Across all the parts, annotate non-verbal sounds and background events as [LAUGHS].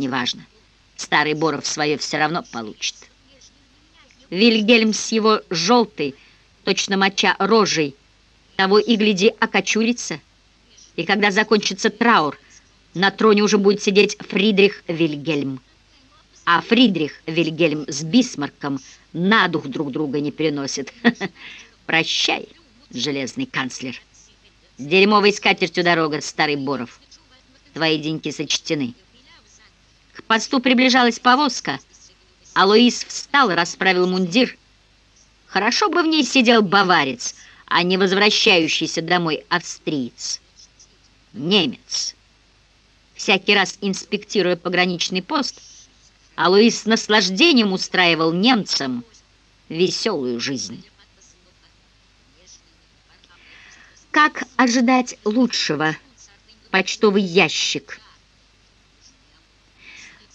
неважно. Старый Боров свое все равно получит. Вильгельм с его желтой, точно моча рожей, того и гляди окочурится. И когда закончится траур, на троне уже будет сидеть Фридрих Вильгельм. А Фридрих Вильгельм с Бисмарком на дух друг друга не переносит. [LAUGHS] Прощай, железный канцлер. С дерьмовой скатертью дорога, старый Боров. Твои деньги сочтены. К посту приближалась повозка — а встал и расправил мундир. Хорошо бы в ней сидел баварец, а не возвращающийся домой австриец. Немец. Всякий раз инспектируя пограничный пост, а с наслаждением устраивал немцам веселую жизнь. Как ожидать лучшего? Почтовый ящик –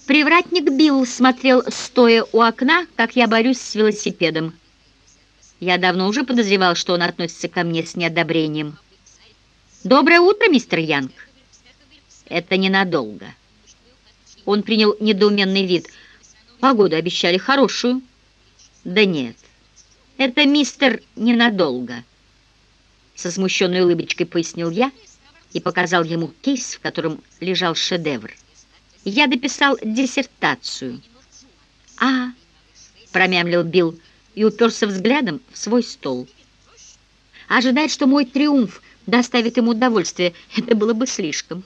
Привратник Билл смотрел, стоя у окна, как я борюсь с велосипедом. Я давно уже подозревал, что он относится ко мне с неодобрением. «Доброе утро, мистер Янг!» «Это ненадолго». Он принял недоуменный вид. «Погоду обещали хорошую». «Да нет, это мистер ненадолго», — со смущенной улыбочкой пояснил я и показал ему кейс, в котором лежал шедевр. Я дописал диссертацию. А, промямлил Билл и уперся взглядом в свой стол. Ожидать, что мой триумф доставит ему удовольствие, это было бы слишком.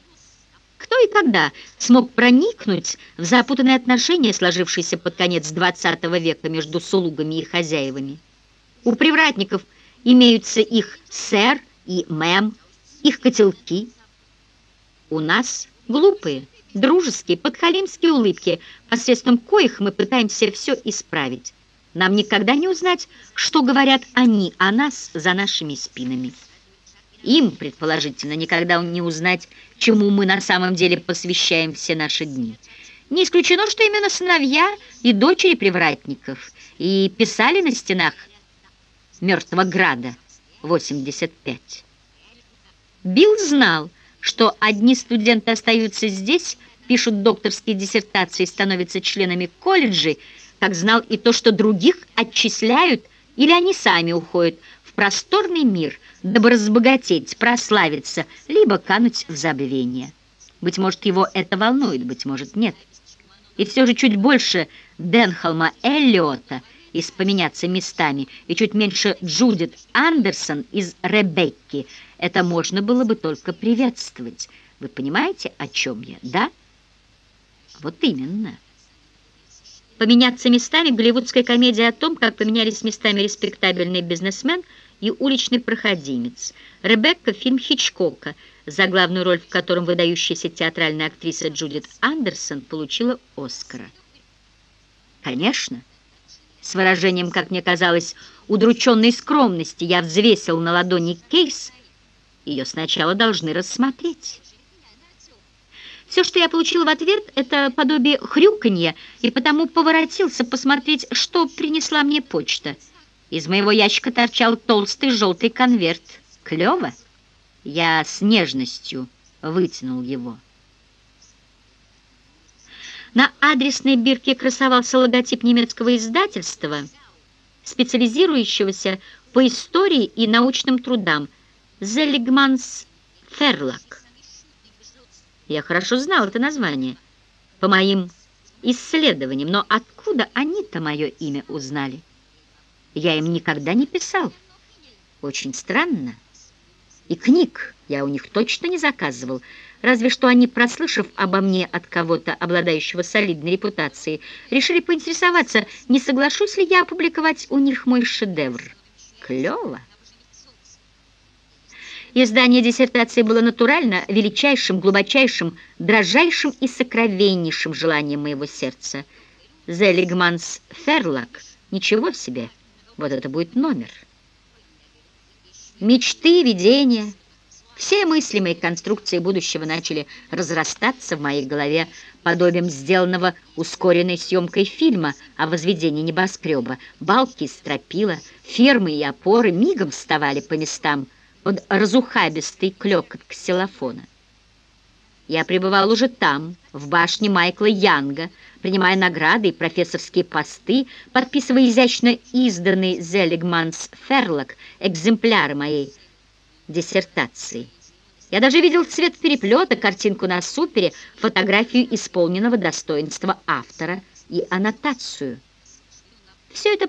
Кто и когда смог проникнуть в запутанные отношения, сложившиеся под конец XX века между слугами и хозяевами? У привратников имеются их сэр и мэм, их котелки. У нас глупые дружеские, подхалимские улыбки, посредством коих мы пытаемся все исправить. Нам никогда не узнать, что говорят они о нас за нашими спинами. Им, предположительно, никогда не узнать, чему мы на самом деле посвящаем все наши дни. Не исключено, что именно сыновья и дочери привратников и писали на стенах Мертвого Града 85. Билл знал, что одни студенты остаются здесь, пишут докторские диссертации, становятся членами колледжей, как знал и то, что других отчисляют или они сами уходят в просторный мир, дабы разбогатеть, прославиться, либо кануть в забвение. Быть может, его это волнует, быть может, нет. И все же чуть больше Денхолма Эллиота из «Поменяться местами» и чуть меньше Джудит Андерсон из «Ребекки» Это можно было бы только приветствовать. Вы понимаете, о чем я, да? Вот именно. Поменяться местами голливудская комедия о том, как поменялись местами респектабельный бизнесмен и уличный проходимец. Ребекка – фильм Хичкока, за главную роль в котором выдающаяся театральная актриса Джудит Андерсон получила Оскара. Конечно, с выражением, как мне казалось, удрученной скромности я взвесил на ладони кейс – ее сначала должны рассмотреть. Все, что я получил в ответ, это подобие хрюканья, и потому поворотился посмотреть, что принесла мне почта. Из моего ящика торчал толстый желтый конверт. Клево? Я с нежностью вытянул его. На адресной бирке красовался логотип немецкого издательства, специализирующегося по истории и научным трудам – Зеллигманс Ферлак. Я хорошо знал это название по моим исследованиям, но откуда они-то мое имя узнали? Я им никогда не писал. Очень странно. И книг я у них точно не заказывал, разве что они, прослышав обо мне от кого-то, обладающего солидной репутацией, решили поинтересоваться, не соглашусь ли я опубликовать у них мой шедевр. Клево. Издание диссертации было натурально величайшим, глубочайшим, дрожайшим и сокровеннейшим желанием моего сердца. Зелигманс Ферлак. Ничего себе! Вот это будет номер. Мечты, видения, все мыслимые конструкции будущего начали разрастаться в моей голове подобием сделанного ускоренной съемкой фильма о возведении небоскреба. Балки, стропила, фермы и опоры мигом вставали по местам – под разухабистый клёкот ксилофона. Я пребывал уже там, в башне Майкла Янга, принимая награды и профессорские посты, подписывая изящно изданный Зелигманс Ферлок экземпляры моей диссертации. Я даже видел цвет переплета, картинку на супере, фотографию исполненного достоинства автора и аннотацию. Все это